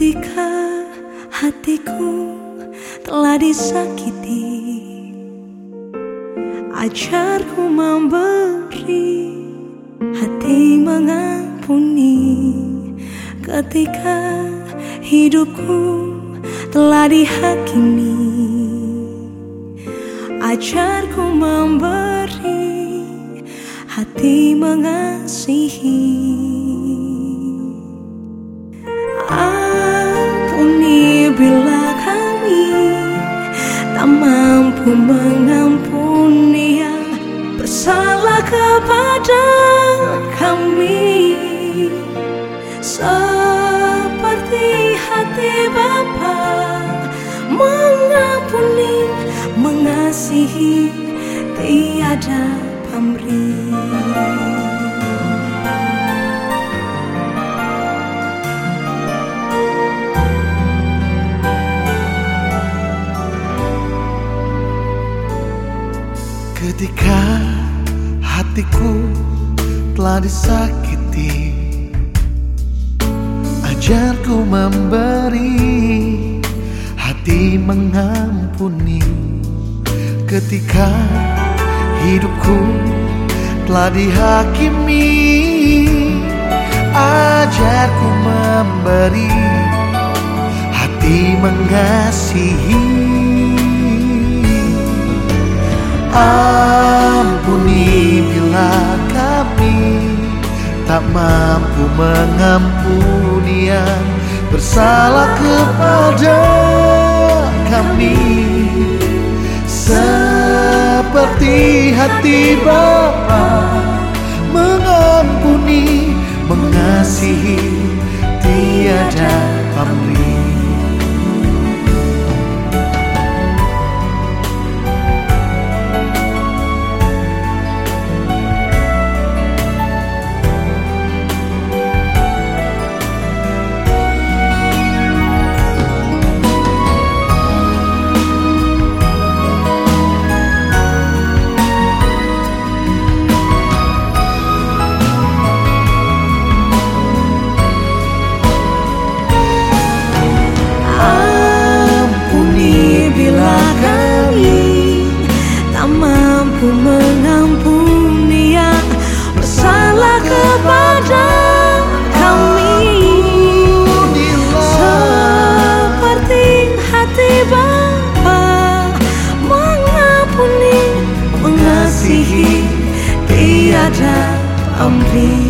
Ketika hatiku telah disakiti Ajarku memberi hati mengampuni. Ketika hidupku telah dihakimi Ajarku memberi hati mengasihi bila kami tak mampu mengampuni yang bersalah kepada kami seperti hati Bapa mengampuni mengasihi tiada pamrih Ketika hatiku telah disakiti Ajarku memberi hati mengampuni. Ketika hidupku telah dihakimi Ajarku memberi hati mengasihi Ampuni bila kami tak mampu mengampuni yang bersalah kepada kami. Seperti hati Bapa mengampuni, mengasihi mengasihi tiada pamrih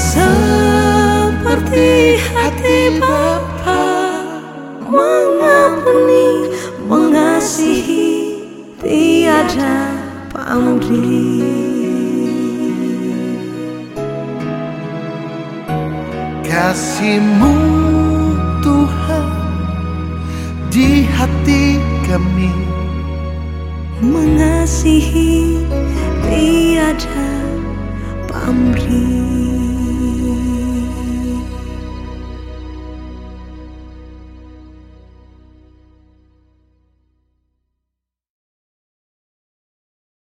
seperti hati Bapa mengampuni mengasihi tiada pamrih Kasihmu Tuhan di hati kami Mengasihi tiada pamrih